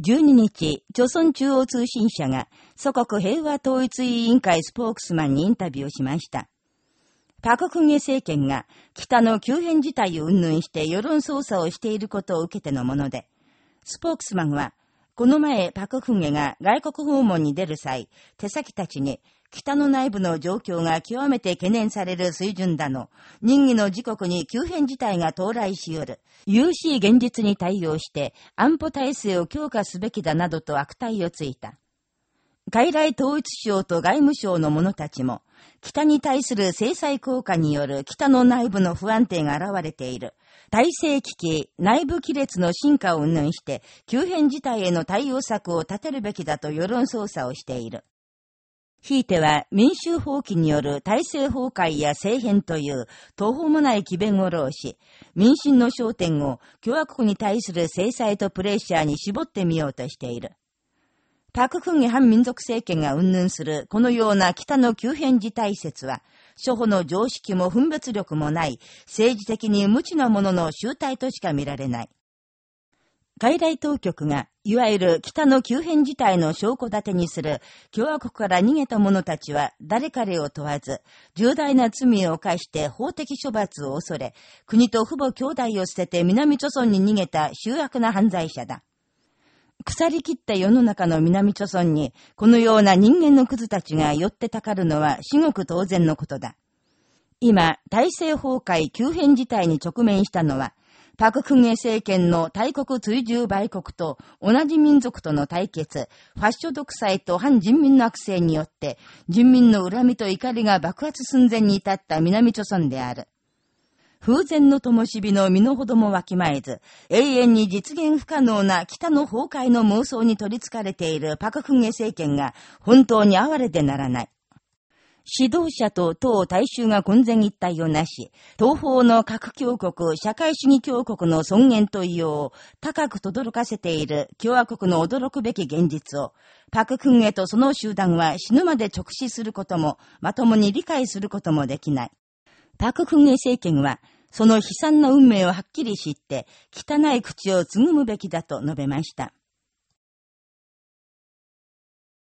12日、朝鮮中央通信社が祖国平和統一委員会スポークスマンにインタビューしました。パククゲ政権が北の急変事態を云々して世論操作をしていることを受けてのもので、スポークスマンは、この前パククンゲが外国訪問に出る際、手先たちに北の内部の状況が極めて懸念される水準だの、任意の自国に急変事態が到来しよる、有しい現実に対応して安保体制を強化すべきだなどと悪態をついた。海来統一省と外務省の者たちも、北に対する制裁効果による北の内部の不安定が現れている。体制危機、内部亀裂の進化を云々して、急変事態への対応策を立てるべきだと世論操作をしている。ひいては民衆放棄による体制崩壊や政変という途方もない奇弁を浪し、民心の焦点を共和国に対する制裁とプレッシャーに絞ってみようとしている。パククンゲ反民族政権が云々するこのような北の急変事態説は、諸法の常識も分別力もない政治的に無知なものの集大としか見られない。海外当局が、いわゆる北の急変事態の証拠立てにする共和国から逃げた者たちは誰彼を問わず、重大な罪を犯して法的処罰を恐れ、国と父母兄弟を捨てて南朝村に逃げた醜悪な犯罪者だ。腐りきった世の中の南朝村に、このような人間のクズたちが寄ってたかるのは至極当然のことだ。今、体制崩壊急変事態に直面したのは、パククゲ政権の大国追従売国と同じ民族との対決、ファッショ独裁と反人民の悪性によって、人民の恨みと怒りが爆発寸前に至った南朝鮮である。風前の灯火の身の程もわきまえず、永遠に実現不可能な北の崩壊の妄想に取り憑かれているパククンゲ政権が本当に哀れでならない。指導者と党大衆が混然一体をなし、東方の核強国、社会主義強国の尊厳と異様を高く轟かせている共和国の驚くべき現実を、パククンへとその集団は死ぬまで直視することも、まともに理解することもできない。パククンゲ政権は、その悲惨な運命をはっきり知って、汚い口をつぐむべきだと述べました。